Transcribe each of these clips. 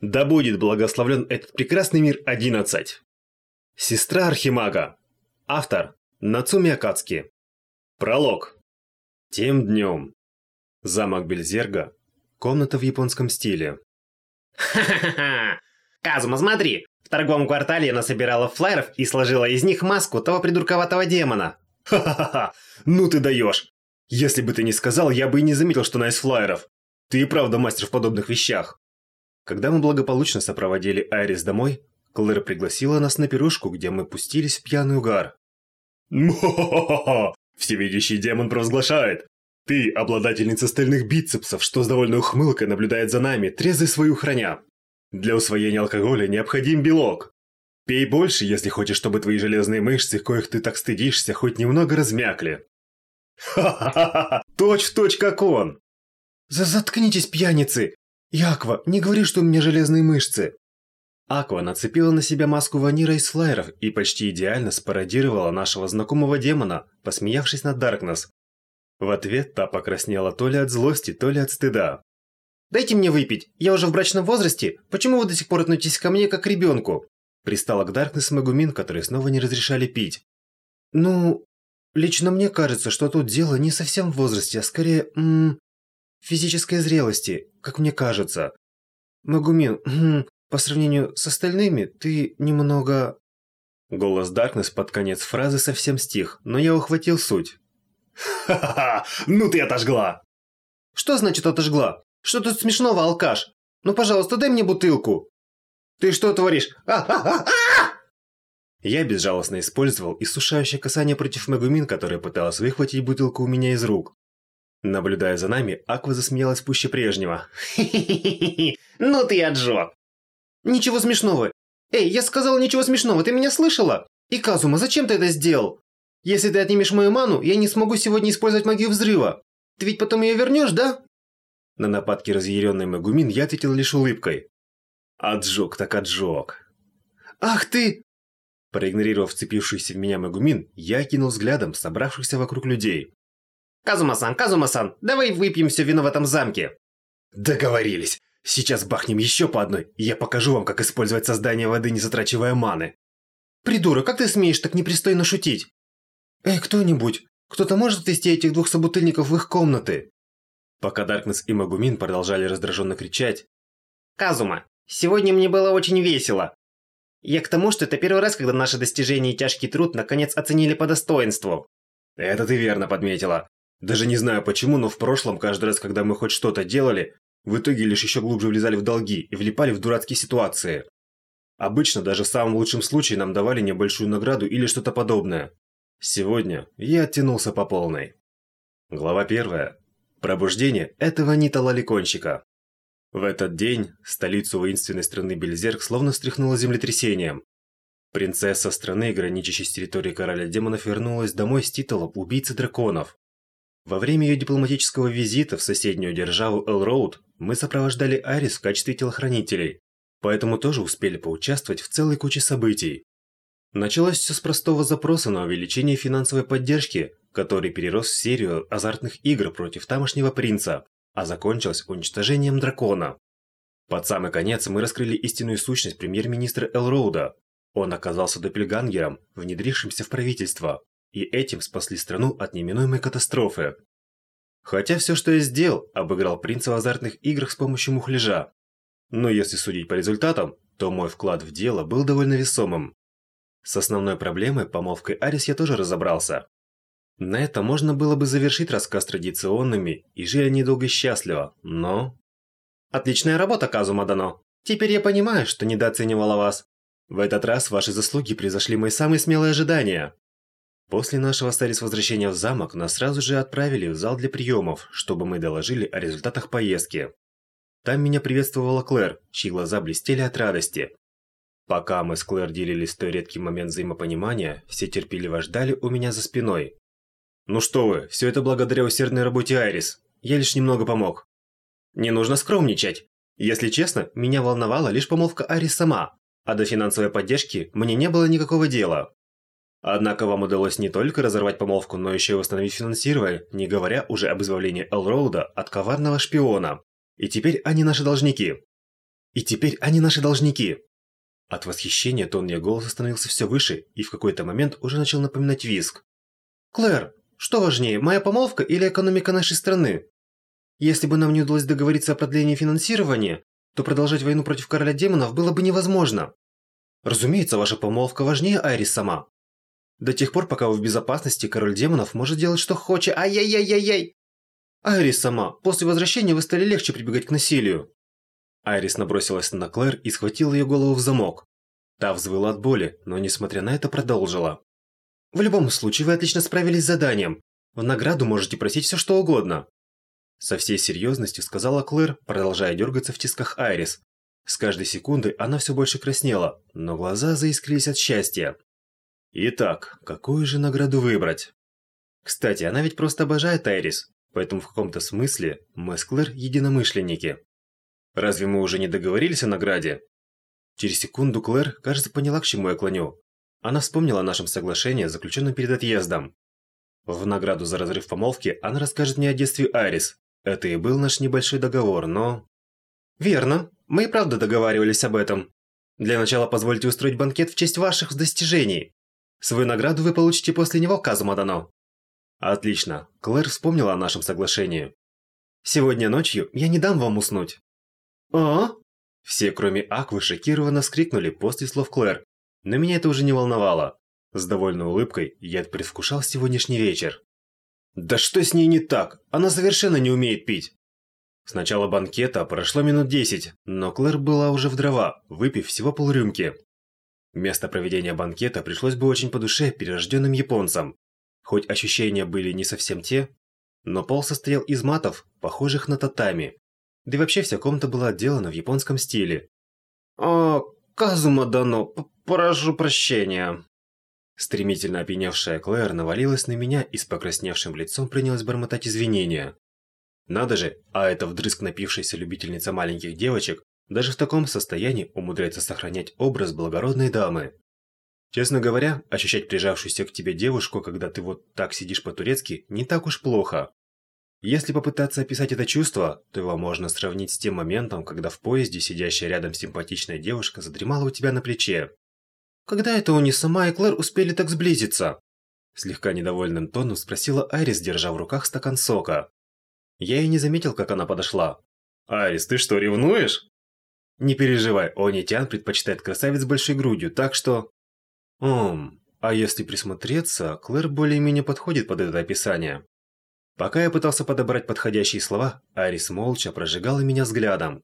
Да будет благословлен этот прекрасный мир 11. Сестра Архимага. Автор Нацуми Акацки. Пролог. Тем днем. Замок Бельзерга. Комната в японском стиле. Ха-ха-ха! Казума, смотри! В торговом квартале я насобирала флайеров и сложила из них маску того придурковатого демона. Ха-ха-ха! Ну ты даешь! Если бы ты не сказал, я бы и не заметил, что она из флайеров. Ты и правда мастер в подобных вещах. Когда мы благополучно сопроводили Айрис домой, Клэр пригласила нас на пирушку, где мы пустились в пьяный угар. «Мхо-хо-хо-хо! Всевидящий демон провозглашает! Ты, обладательница стальных бицепсов, что с довольной ухмылкой наблюдает за нами, трезвый свою храня. Для усвоения алкоголя необходим белок. Пей больше, если хочешь, чтобы твои железные мышцы, коих ты так стыдишься, хоть немного размякли. Ха-ха-ха! Точь в точь, как он! Заткнитесь, пьяницы! «Яква, не говори, что у меня железные мышцы!» Аква нацепила на себя маску ванира из флайеров и почти идеально спародировала нашего знакомого демона, посмеявшись над Даркнесс. В ответ та покраснела то ли от злости, то ли от стыда. «Дайте мне выпить, я уже в брачном возрасте, почему вы до сих пор относитесь ко мне как к ребенку?» Пристала к Даркнесс Магумин, которые снова не разрешали пить. «Ну, лично мне кажется, что тут дело не совсем в возрасте, а скорее, м физической зрелости, как мне кажется. Магумин, по сравнению с остальными, ты немного... Голос Даркнесс под конец фразы совсем стих, но я ухватил суть. Ха-ха-ха, ну ты отожгла! Что значит отожгла? Что тут смешного, алкаш? Ну, пожалуйста, дай мне бутылку. Ты что творишь? А-ха-ха-ха! Я безжалостно использовал иссушающее касание против Магумин, которая пыталась выхватить бутылку у меня из рук. Наблюдая за нами, Аква засмеялась пуще прежнего. Ну ты отжег! Ничего смешного! Эй, я сказал ничего смешного, ты меня слышала? И Казума, зачем ты это сделал? Если ты отнимешь мою ману, я не смогу сегодня использовать магию взрыва. Ты ведь потом ее вернешь, да? На нападки разъяренной Магумин я ответил лишь улыбкой. Отжег так отжег. Ах ты! Проигнорировав вцепившуюся в меня Магумин, я кинул взглядом собравшихся вокруг людей. Казума-сан, Казума-сан, давай выпьем все вино в этом замке. Договорились. Сейчас бахнем еще по одной, и я покажу вам, как использовать создание воды, не затрачивая маны. Придурок, как ты смеешь так непристойно шутить? Эй, кто-нибудь, кто-то может отвезти этих двух собутыльников в их комнаты? Пока Даркнесс и Магумин продолжали раздраженно кричать. Казума, сегодня мне было очень весело. Я к тому, что это первый раз, когда наши достижения и тяжкий труд наконец оценили по достоинству. Это ты верно подметила. Даже не знаю почему, но в прошлом, каждый раз, когда мы хоть что-то делали, в итоге лишь еще глубже влезали в долги и влипали в дурацкие ситуации. Обычно даже в самом лучшем случае нам давали небольшую награду или что-то подобное. Сегодня я оттянулся по полной. Глава первая. Пробуждение этого Нита Лаликонщика. В этот день столицу воинственной страны Бельзерк словно встряхнуло землетрясением. Принцесса страны, граничащей с территорией короля демонов, вернулась домой с титулом убийцы драконов. Во время ее дипломатического визита в соседнюю державу Элроуд мы сопровождали Арис в качестве телохранителей, поэтому тоже успели поучаствовать в целой куче событий. Началось все с простого запроса на увеличение финансовой поддержки, который перерос в серию азартных игр против тамошнего принца, а закончилось уничтожением дракона. Под самый конец мы раскрыли истинную сущность премьер-министра Элроуда. Он оказался допельгангером, внедрившимся в правительство, и этим спасли страну от неминуемой катастрофы. Хотя все, что я сделал, обыграл принца в азартных играх с помощью мухляжа. Но если судить по результатам, то мой вклад в дело был довольно весомым. С основной проблемой, помолвкой Арис, я тоже разобрался. На это можно было бы завершить рассказ традиционными, и жили они долго и счастливо, но... Отличная работа, Казума Дано. Теперь я понимаю, что недооценивала вас. В этот раз ваши заслуги превзошли мои самые смелые ожидания. После нашего старис возвращения в замок нас сразу же отправили в зал для приемов, чтобы мы доложили о результатах поездки. Там меня приветствовала Клэр, чьи глаза блестели от радости. Пока мы с Клэр делились той редкий момент взаимопонимания, все терпеливо ждали у меня за спиной. «Ну что вы, все это благодаря усердной работе Айрис. Я лишь немного помог». «Не нужно скромничать. Если честно, меня волновала лишь помолвка Айрис сама, а до финансовой поддержки мне не было никакого дела. Однако вам удалось не только разорвать помолвку, но еще и восстановить финансирование, не говоря уже об избавлении Элроуда от коварного шпиона. И теперь они наши должники. И теперь они наши должники. От восхищения тон ее голоса становился все выше и в какой-то момент уже начал напоминать виск. «Клэр, что важнее, моя помолвка или экономика нашей страны? Если бы нам не удалось договориться о продлении финансирования, то продолжать войну против короля демонов было бы невозможно. Разумеется, ваша помолвка важнее Айрис сама. До тех пор, пока вы в безопасности, король демонов может делать что хочет. Ай-яй-яй-яй-яй! Айрис сама, после возвращения вы стали легче прибегать к насилию. Айрис набросилась на Клэр и схватила ее голову в замок. Та взвыла от боли, но несмотря на это продолжила. В любом случае, вы отлично справились с заданием. В награду можете просить все что угодно. Со всей серьезностью сказала Клэр, продолжая дергаться в тисках Айрис. С каждой секунды она все больше краснела, но глаза заискрились от счастья. Итак, какую же награду выбрать? Кстати, она ведь просто обожает Айрис, поэтому в каком-то смысле мы с Клэр единомышленники. Разве мы уже не договорились о награде? Через секунду Клэр, кажется, поняла, к чему я клоню. Она вспомнила о нашем соглашении, заключенном перед отъездом. В награду за разрыв помолвки она расскажет мне о детстве Айрис. Это и был наш небольшой договор, но... Верно. Мы и правда договаривались об этом. Для начала позвольте устроить банкет в честь ваших достижений. Свою награду вы получите после него, Казума Дано. Отлично. Клэр вспомнила о нашем соглашении. Сегодня ночью я не дам вам уснуть. А? Все, кроме Аквы, шокированно скрикнули после слов Клэр, но меня это уже не волновало. С довольной улыбкой я предвкушал сегодняшний вечер. Да что с ней не так? Она совершенно не умеет пить. С начала банкета прошло минут десять, но Клэр была уже в дрова, выпив всего полрюмки. Место проведения банкета пришлось бы очень по душе перерожденным японцам. Хоть ощущения были не совсем те, но пол состоял из матов, похожих на татами. Да и вообще вся комната была отделана в японском стиле. «О, Казума Дано, прошу прощения». Стремительно опьяневшая Клэр навалилась на меня и с покрасневшим лицом принялась бормотать извинения. Надо же, а эта вдрызг напившаяся любительница маленьких девочек даже в таком состоянии умудряется сохранять образ благородной дамы. Честно говоря, ощущать прижавшуюся к тебе девушку, когда ты вот так сидишь по-турецки, не так уж плохо. Если попытаться описать это чувство, то его можно сравнить с тем моментом, когда в поезде сидящая рядом симпатичная девушка задремала у тебя на плече. Когда это у них сама и Клэр успели так сблизиться? Слегка недовольным тоном спросила Айрис, держа в руках стакан сока. Я и не заметил, как она подошла. «Айрис, ты что, ревнуешь?» «Не переживай, Онитян предпочитает красавец с большой грудью, так что...» «Ом, а если присмотреться, Клэр более-менее подходит под это описание». Пока я пытался подобрать подходящие слова, Айрис молча прожигала меня взглядом.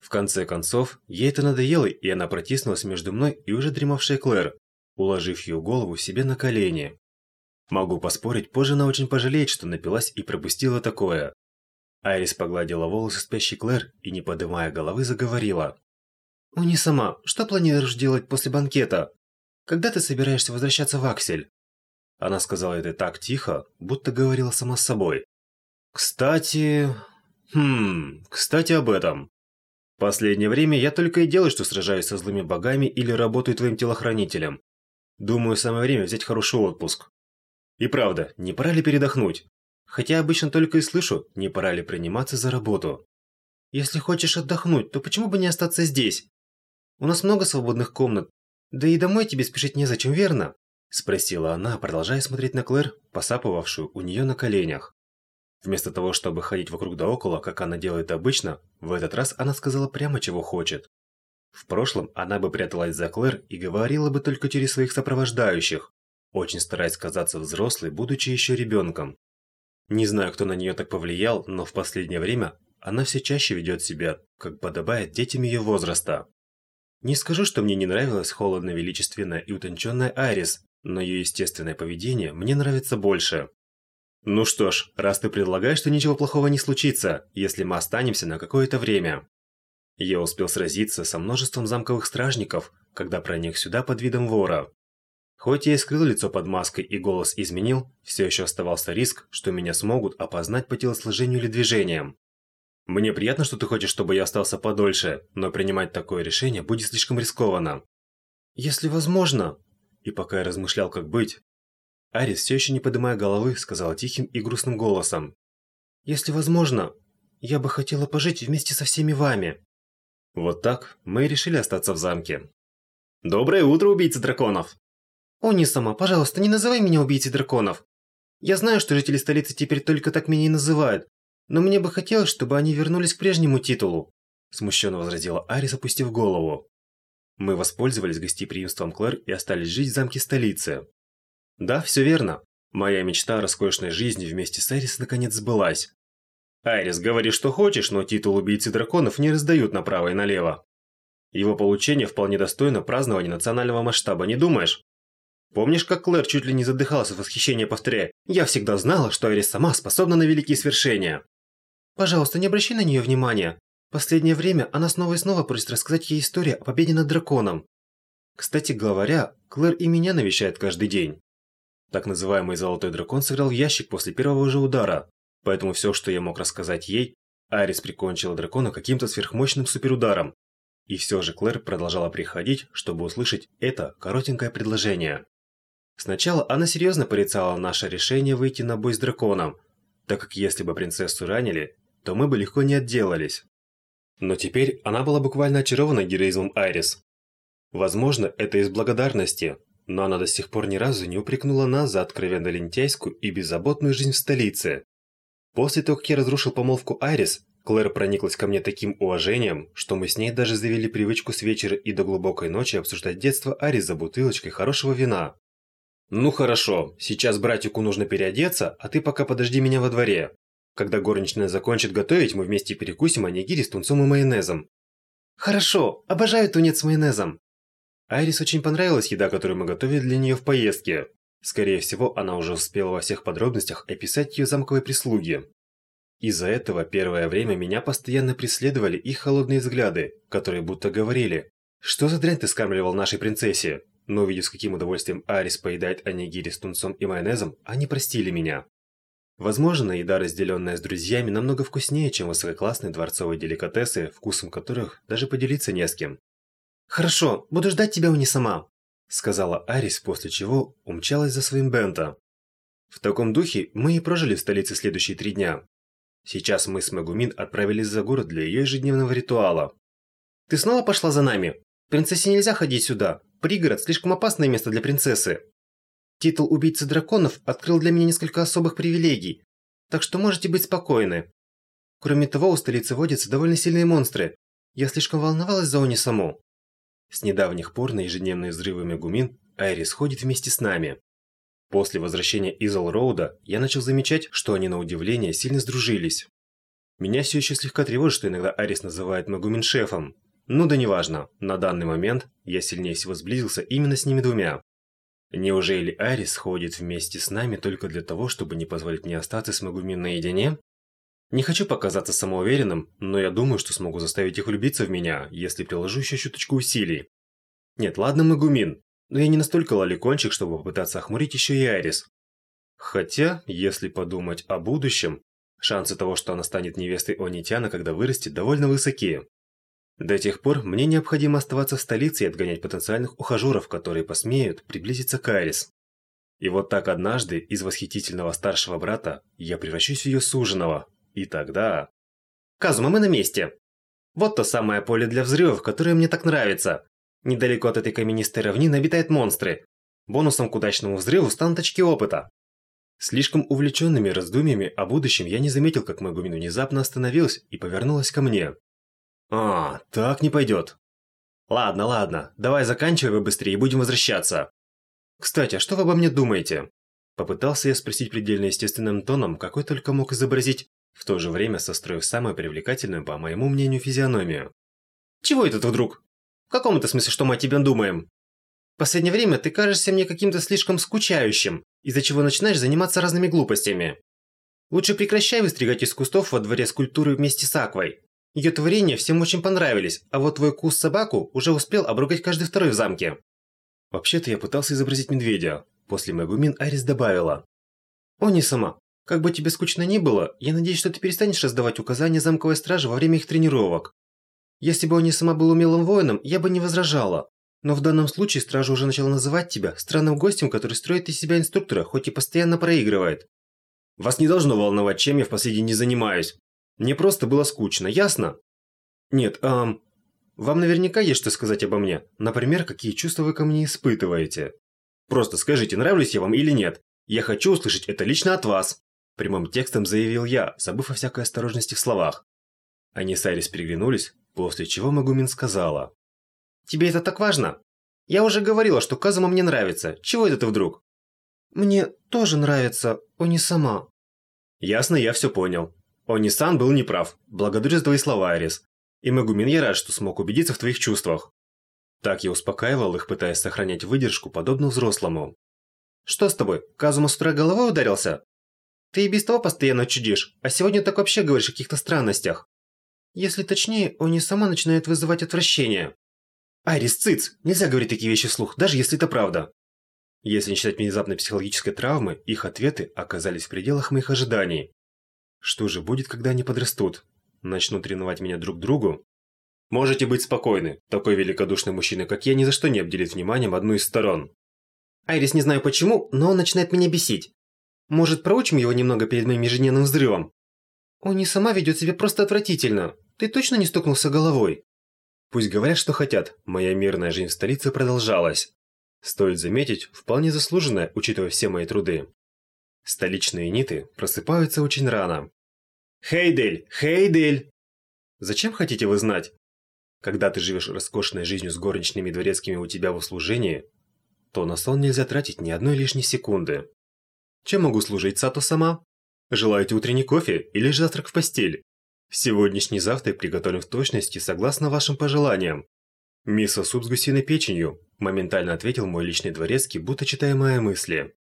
В конце концов, ей это надоело, и она протиснулась между мной и уже дремавшей Клэр, уложив ее голову себе на колени. Могу поспорить, позже она очень пожалеет, что напилась и пропустила такое. Айрис погладила волосы спящей Клэр и, не поднимая головы, заговорила. «Уни сама, что планируешь делать после банкета? Когда ты собираешься возвращаться в Аксель?» Она сказала это так тихо, будто говорила сама с собой. «Кстати... Хм... Кстати об этом. Последнее время я только и делаю, что сражаюсь со злыми богами или работаю твоим телохранителем. Думаю, самое время взять хороший отпуск. И правда, не пора ли передохнуть? Хотя обычно только и слышу, не пора ли приниматься за работу. Если хочешь отдохнуть, то почему бы не остаться здесь? У нас много свободных комнат, да и домой тебе спешить незачем, верно? Спросила она, продолжая смотреть на Клэр, посапывавшую у нее на коленях. Вместо того, чтобы ходить вокруг да около, как она делает обычно, в этот раз она сказала прямо, чего хочет. В прошлом она бы пряталась за Клэр и говорила бы только через своих сопровождающих, очень стараясь казаться взрослой, будучи еще ребенком. Не знаю, кто на нее так повлиял, но в последнее время она все чаще ведет себя, как подобает детям ее возраста. Не скажу, что мне не нравилась холодно-величественная и утонченная Айрис, но ее естественное поведение мне нравится больше. Ну что ж, раз ты предлагаешь, то ничего плохого не случится, если мы останемся на какое-то время. Я успел сразиться со множеством замковых стражников, когда проник сюда под видом вора. Хоть я и скрыл лицо под маской и голос изменил, все еще оставался риск, что меня смогут опознать по телосложению или движениям. Мне приятно, что ты хочешь, чтобы я остался подольше, но принимать такое решение будет слишком рискованно. Если возможно, и пока я размышлял, как быть, Арис, все еще не поднимая головы, сказала тихим и грустным голосом. «Если возможно, я бы хотела пожить вместе со всеми вами». Вот так мы и решили остаться в замке. Доброе утро, убийцы драконов! О, не сама, пожалуйста, не называй меня убийцей драконов. Я знаю, что жители столицы теперь только так меня и называют, но мне бы хотелось, чтобы они вернулись к прежнему титулу. Смущенно возразила Арис, опустив голову. Мы воспользовались гостеприимством Клэр и остались жить в замке столицы. Да, все верно. Моя мечта о роскошной жизни вместе с Арис наконец сбылась. Айрис, говори что хочешь, но титул убийцы драконов не раздают направо и налево. Его получение вполне достойно празднования национального масштаба, не думаешь? Помнишь, как Клэр чуть ли не задыхалась от восхищения, повторяя «Я всегда знала, что Айрис сама способна на великие свершения». Пожалуйста, не обращай на нее внимания. Последнее время она снова и снова просит рассказать ей историю о победе над драконом. Кстати говоря, Клэр и меня навещает каждый день. Так называемый «Золотой дракон» сыграл в ящик после первого же удара, поэтому все, что я мог рассказать ей, Арис прикончила дракона каким-то сверхмощным суперударом. И все же Клэр продолжала приходить, чтобы услышать это коротенькое предложение. Сначала она серьезно порицала наше решение выйти на бой с драконом, так как если бы принцессу ранили, то мы бы легко не отделались. Но теперь она была буквально очарована героизмом Айрис. Возможно, это из благодарности, но она до сих пор ни разу не упрекнула нас за откровенно лентяйскую и беззаботную жизнь в столице. После того, как я разрушил помолвку Айрис, Клэр прониклась ко мне таким уважением, что мы с ней даже завели привычку с вечера и до глубокой ночи обсуждать детство Айрис за бутылочкой хорошего вина. «Ну хорошо, сейчас братику нужно переодеться, а ты пока подожди меня во дворе. Когда горничная закончит готовить, мы вместе перекусим анигири с тунцом и майонезом». «Хорошо, обожаю тунец с майонезом», Айрис очень понравилась еда, которую мы готовили для нее в поездке. Скорее всего, она уже успела во всех подробностях описать ее замковой прислуги. Из-за этого первое время меня постоянно преследовали их холодные взгляды, которые будто говорили «Что за дрянь ты скармливал нашей принцессе?» Но увидев, с каким удовольствием Арис поедает анигири с тунцом и майонезом, они простили меня. Возможно, еда, разделенная с друзьями, намного вкуснее, чем высококлассные дворцовые деликатесы, вкусом которых даже поделиться не с кем. «Хорошо, буду ждать тебя у сама», – сказала Арис, после чего умчалась за своим Бента. В таком духе мы и прожили в столице следующие три дня. Сейчас мы с Магумин отправились за город для ее ежедневного ритуала. «Ты снова пошла за нами? Принцессе нельзя ходить сюда. Пригород – слишком опасное место для принцессы. Титул убийцы драконов открыл для меня несколько особых привилегий, так что можете быть спокойны. Кроме того, у столицы водятся довольно сильные монстры. Я слишком волновалась за Они саму. С недавних пор на ежедневные взрывы Мегумин Айрис ходит вместе с нами. После возвращения из Алроуда я начал замечать, что они на удивление сильно сдружились. Меня все еще слегка тревожит, что иногда Арис называет Мегумин шефом. Ну да неважно, на данный момент я сильнее всего сблизился именно с ними двумя. Неужели Арис ходит вместе с нами только для того, чтобы не позволить мне остаться с Мегумин наедине? Не хочу показаться самоуверенным, но я думаю, что смогу заставить их влюбиться в меня, если приложу еще чуточку усилий. Нет, ладно, Магумин, но я не настолько лоликончик, чтобы попытаться охмурить еще и Айрис. Хотя, если подумать о будущем, шансы того, что она станет невестой Онитяна, когда вырастет, довольно высоки. До тех пор мне необходимо оставаться в столице и отгонять потенциальных ухажеров, которые посмеют приблизиться к Айрис. И вот так однажды из восхитительного старшего брата я превращусь в ее суженого, и тогда... Казума, мы на месте. Вот то самое поле для взрывов, которое мне так нравится. Недалеко от этой каменистой равнины обитают монстры. Бонусом к удачному взрыву станут очки опыта. Слишком увлеченными раздумьями о будущем я не заметил, как Магумин внезапно остановилась и повернулась ко мне. «А, так не пойдет». «Ладно, ладно, давай заканчивай быстрее и будем возвращаться». «Кстати, а что вы обо мне думаете?» Попытался я спросить предельно естественным тоном, какой только мог изобразить, в то же время состроив самую привлекательную, по моему мнению, физиономию. «Чего это вдруг? В каком это смысле, что мы о тебе думаем? В последнее время ты кажешься мне каким-то слишком скучающим, из-за чего начинаешь заниматься разными глупостями. Лучше прекращай выстригать из кустов во дворе скульптуры вместе с Аквой. Ее творения всем очень понравились, а вот твой кус собаку уже успел обругать каждый второй в замке. Вообще-то я пытался изобразить медведя. После Мегумин Арис добавила. О, не сама. Как бы тебе скучно ни было, я надеюсь, что ты перестанешь раздавать указания замковой стражи во время их тренировок. Если бы он не сама был умелым воином, я бы не возражала. Но в данном случае стража уже начала называть тебя странным гостем, который строит из себя инструктора, хоть и постоянно проигрывает. Вас не должно волновать, чем я в последний не занимаюсь. Мне просто было скучно, ясно? Нет, ам... вам наверняка есть что сказать обо мне. Например, какие чувства вы ко мне испытываете. Просто скажите, нравлюсь я вам или нет. Я хочу услышать это лично от вас. Прямым текстом заявил я, забыв о всякой осторожности в словах. Они с Айрис переглянулись, после чего Магумин сказала. «Тебе это так важно? Я уже говорила, что Казума мне нравится. Чего это ты вдруг?» «Мне тоже нравится, Они сама». «Ясно, я все понял. Они-сан был неправ. Благодарю за твои слова, Айрис. И Магумин, я рад, что смог убедиться в твоих чувствах». Так я успокаивал их, пытаясь сохранять выдержку, подобно взрослому. «Что с тобой? Казума с утра головой ударился?» Ты и без того постоянно чудишь, а сегодня так вообще говоришь о каких-то странностях. Если точнее, они сама начинает вызывать отвращение. Айрис, циц! Нельзя говорить такие вещи вслух, даже если это правда. Если не считать внезапной психологической травмы, их ответы оказались в пределах моих ожиданий. Что же будет, когда они подрастут? Начнут ревновать меня друг к другу? Можете быть спокойны, такой великодушный мужчина, как я, ни за что не обделит вниманием одну из сторон. Айрис, не знаю почему, но он начинает меня бесить. Может, проучим его немного перед моим ежедневным взрывом? Он не сама ведет себя просто отвратительно. Ты точно не стукнулся головой? Пусть говорят, что хотят. Моя мирная жизнь в столице продолжалась. Стоит заметить, вполне заслуженная, учитывая все мои труды. Столичные ниты просыпаются очень рано. Хейдель! Хейдель! Зачем хотите вы знать? Когда ты живешь роскошной жизнью с горничными дворецкими у тебя в услужении, то на сон нельзя тратить ни одной лишней секунды. Чем могу служить, Сато сама? Желаете утренний кофе или завтрак в постель? Сегодняшний завтрак приготовлен в точности согласно вашим пожеланиям. Мисо-суп с гусиной печенью, моментально ответил мой личный дворецкий, будто читая мои мысли.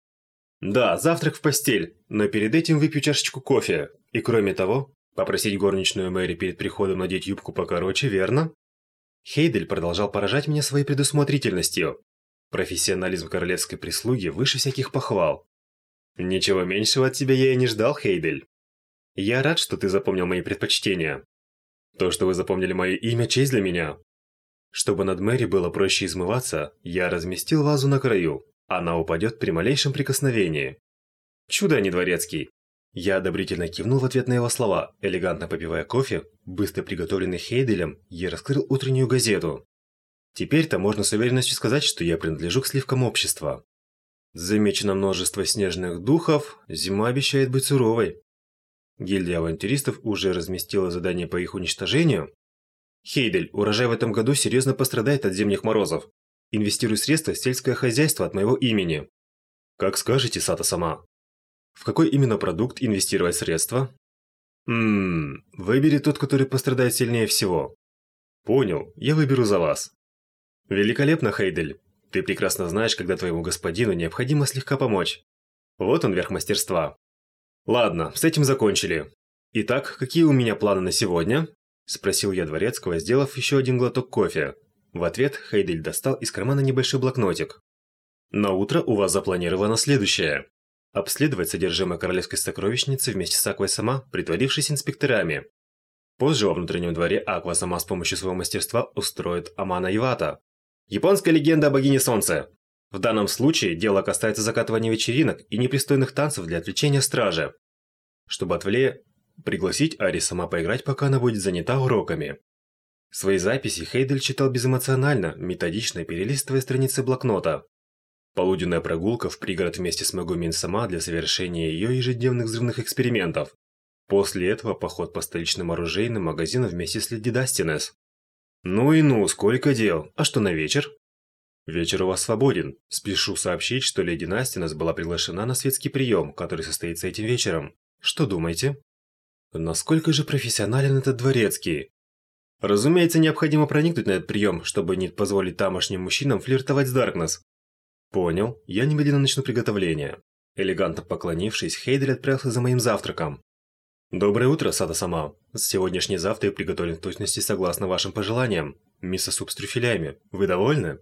Да, завтрак в постель, но перед этим выпью чашечку кофе. И кроме того, попросить горничную Мэри перед приходом надеть юбку покороче, верно? Хейдель продолжал поражать меня своей предусмотрительностью. Профессионализм королевской прислуги выше всяких похвал. Ничего меньшего от тебя я и не ждал, Хейдель. Я рад, что ты запомнил мои предпочтения. То, что вы запомнили мое имя, честь для меня. Чтобы над Мэри было проще измываться, я разместил вазу на краю. Она упадет при малейшем прикосновении. Чудо, а не дворецкий. Я одобрительно кивнул в ответ на его слова, элегантно попивая кофе, быстро приготовленный Хейделем, я раскрыл утреннюю газету. Теперь-то можно с уверенностью сказать, что я принадлежу к сливкам общества. Замечено множество снежных духов, зима обещает быть суровой. Гильдия авантюристов уже разместила задание по их уничтожению. Хейдель, урожай в этом году серьезно пострадает от зимних морозов. Инвестируй средства в сельское хозяйство от моего имени. Как скажете, Сата сама. В какой именно продукт инвестировать средства? Ммм, выбери тот, который пострадает сильнее всего. Понял, я выберу за вас. Великолепно, Хейдель. Ты прекрасно знаешь, когда твоему господину необходимо слегка помочь. Вот он верх мастерства. Ладно, с этим закончили. Итак, какие у меня планы на сегодня? Спросил я дворецкого, сделав еще один глоток кофе. В ответ Хейдель достал из кармана небольшой блокнотик. На утро у вас запланировано следующее. Обследовать содержимое королевской сокровищницы вместе с Аквой сама, притворившись инспекторами. Позже во внутреннем дворе Аква сама с помощью своего мастерства устроит Амана Ивата, Японская легенда о богине солнца. В данном случае дело касается закатывания вечеринок и непристойных танцев для отвлечения стражи. Чтобы отвле... пригласить Ари сама поиграть, пока она будет занята уроками. Свои записи Хейдель читал безэмоционально, методично перелистывая страницы блокнота. Полуденная прогулка в пригород вместе с Магумин сама для совершения ее ежедневных взрывных экспериментов. После этого поход по столичным оружейным магазинам вместе с Леди Дастинес. Ну и ну, сколько дел. А что на вечер? Вечер у вас свободен. Спешу сообщить, что леди Настинас была приглашена на светский прием, который состоится этим вечером. Что думаете? Насколько же профессионален этот дворецкий? Разумеется, необходимо проникнуть на этот прием, чтобы не позволить тамошним мужчинам флиртовать с Даркнесс. Понял, я немедленно начну приготовление. Элегантно поклонившись, Хейдель отправился за моим завтраком. Доброе утро, Сада-сама. Сегодняшний завтрак приготовлен в точности согласно вашим пожеланиям. Мисо-суп с трюфелями. Вы довольны?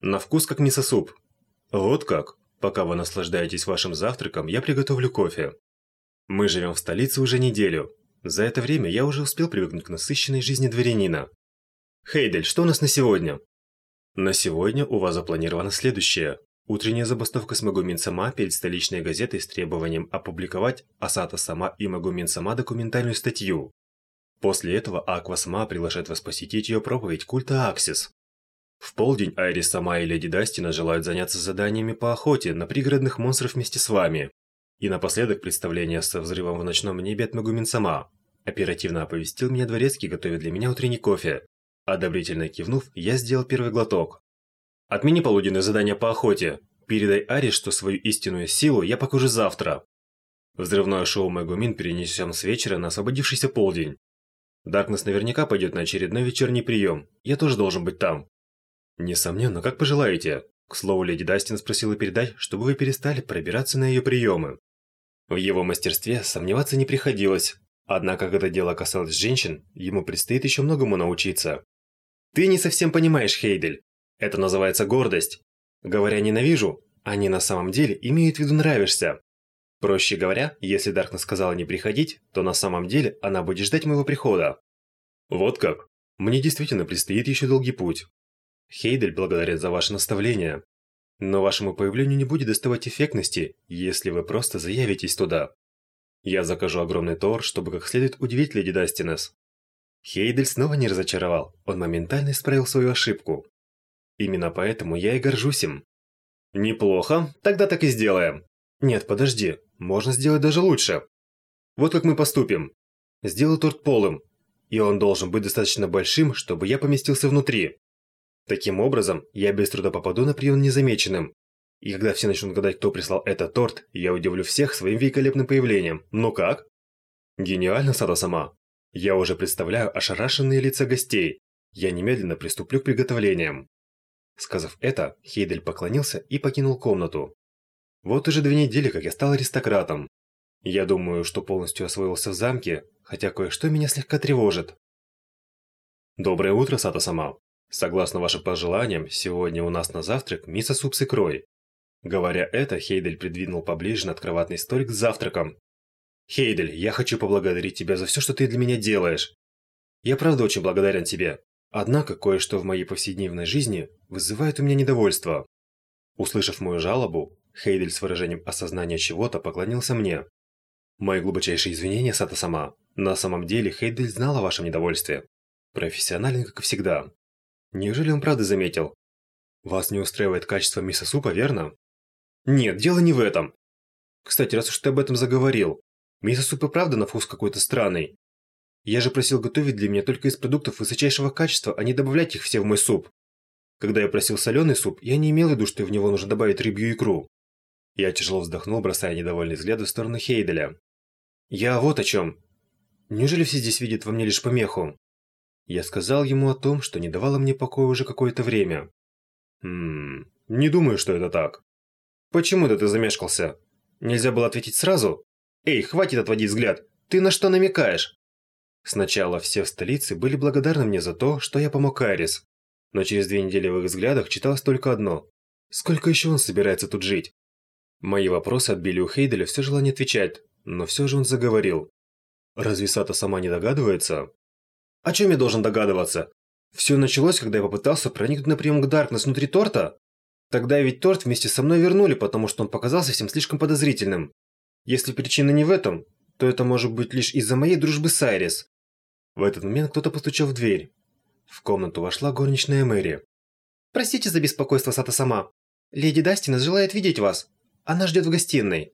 На вкус как мисо-суп. Вот как. Пока вы наслаждаетесь вашим завтраком, я приготовлю кофе. Мы живем в столице уже неделю. За это время я уже успел привыкнуть к насыщенной жизни дворянина. Хейдель, что у нас на сегодня? На сегодня у вас запланировано следующее. Утренняя забастовка с Магумин Сама перед столичной газетой с требованием опубликовать Асата Сама и Магумин Сама документальную статью. После этого Аква сама приглашает вас посетить ее проповедь культа Аксис. В полдень Айрис сама и Леди Дастина желают заняться заданиями по охоте на пригородных монстров вместе с вами. И напоследок представление со взрывом в ночном небе от Мегумин сама. Оперативно оповестил меня дворецкий, готовя для меня утренний кофе. Одобрительно кивнув, я сделал первый глоток. Отмени полуденное задание по охоте. Передай Ари, что свою истинную силу я покажу завтра. Взрывное шоу Мегумин перенесем с вечера на освободившийся полдень. Даркнесс наверняка пойдет на очередной вечерний прием. Я тоже должен быть там. Несомненно, как пожелаете. К слову, леди Дастин спросила передать, чтобы вы перестали пробираться на ее приемы. В его мастерстве сомневаться не приходилось. Однако, когда дело касалось женщин, ему предстоит еще многому научиться. Ты не совсем понимаешь, Хейдель. Это называется гордость. Говоря «ненавижу», они на самом деле имеют в виду «нравишься». Проще говоря, если Даркна сказала не приходить, то на самом деле она будет ждать моего прихода. Вот как. Мне действительно предстоит еще долгий путь. Хейдель благодарен за ваше наставление. Но вашему появлению не будет доставать эффектности, если вы просто заявитесь туда. Я закажу огромный тор, чтобы как следует удивить леди Дастинес. Хейдель снова не разочаровал, он моментально исправил свою ошибку. Именно поэтому я и горжусь им. Неплохо, тогда так и сделаем. Нет, подожди, можно сделать даже лучше. Вот как мы поступим. Сделаю торт полым, и он должен быть достаточно большим, чтобы я поместился внутри. Таким образом, я без труда попаду на прием незамеченным. И когда все начнут гадать, кто прислал этот торт, я удивлю всех своим великолепным появлением. Ну как? Гениально, Сада-сама. Я уже представляю ошарашенные лица гостей. Я немедленно приступлю к приготовлениям. Сказав это, Хейдель поклонился и покинул комнату. Вот уже две недели, как я стал аристократом. Я думаю, что полностью освоился в замке, хотя кое-что меня слегка тревожит. Доброе утро, Сата-сама. Согласно вашим пожеланиям, сегодня у нас на завтрак мисо-суп с икрой. Говоря это, Хейдель придвинул поближе надкроватный столик с завтраком. Хейдель, я хочу поблагодарить тебя за все, что ты для меня делаешь. Я правда очень благодарен тебе. Однако кое-что в моей повседневной жизни вызывает у меня недовольство. Услышав мою жалобу, Хейдель с выражением осознания чего-то поклонился мне. Мои глубочайшие извинения, Сата-сама. На самом деле Хейдель знал о вашем недовольстве. Профессионален, как и всегда. Неужели он правда заметил? Вас не устраивает качество мисо-супа, верно? Нет, дело не в этом. Кстати, раз уж ты об этом заговорил, мисо-суп и правда на вкус какой-то странный. Я же просил готовить для меня только из продуктов высочайшего качества, а не добавлять их все в мой суп. Когда я просил соленый суп, я не имел в виду, что в него нужно добавить рыбью икру. Я тяжело вздохнул, бросая недовольный взгляд в сторону Хейделя. Я вот о чем. Неужели все здесь видят во мне лишь помеху? Я сказал ему о том, что не давало мне покоя уже какое-то время. Хм, не думаю, что это так. Почему ты замешкался? Нельзя было ответить сразу? Эй, хватит отводить взгляд. Ты на что намекаешь? Сначала все в столице были благодарны мне за то, что я помог Айрис. Но через две недели в их взглядах читалось только одно. Сколько еще он собирается тут жить? Мои вопросы отбили у Хейделя все желание отвечать, но все же он заговорил. Разве Сата сама не догадывается? О чем я должен догадываться? Все началось, когда я попытался проникнуть на прием к Даркнесс внутри торта. Тогда ведь торт вместе со мной вернули, потому что он показался всем слишком подозрительным. Если причина не в этом, то это может быть лишь из-за моей дружбы с Айрис. В этот момент кто-то постучал в дверь. В комнату вошла горничная Мэри. «Простите за беспокойство, Сата сама. Леди Дастина желает видеть вас. Она ждет в гостиной».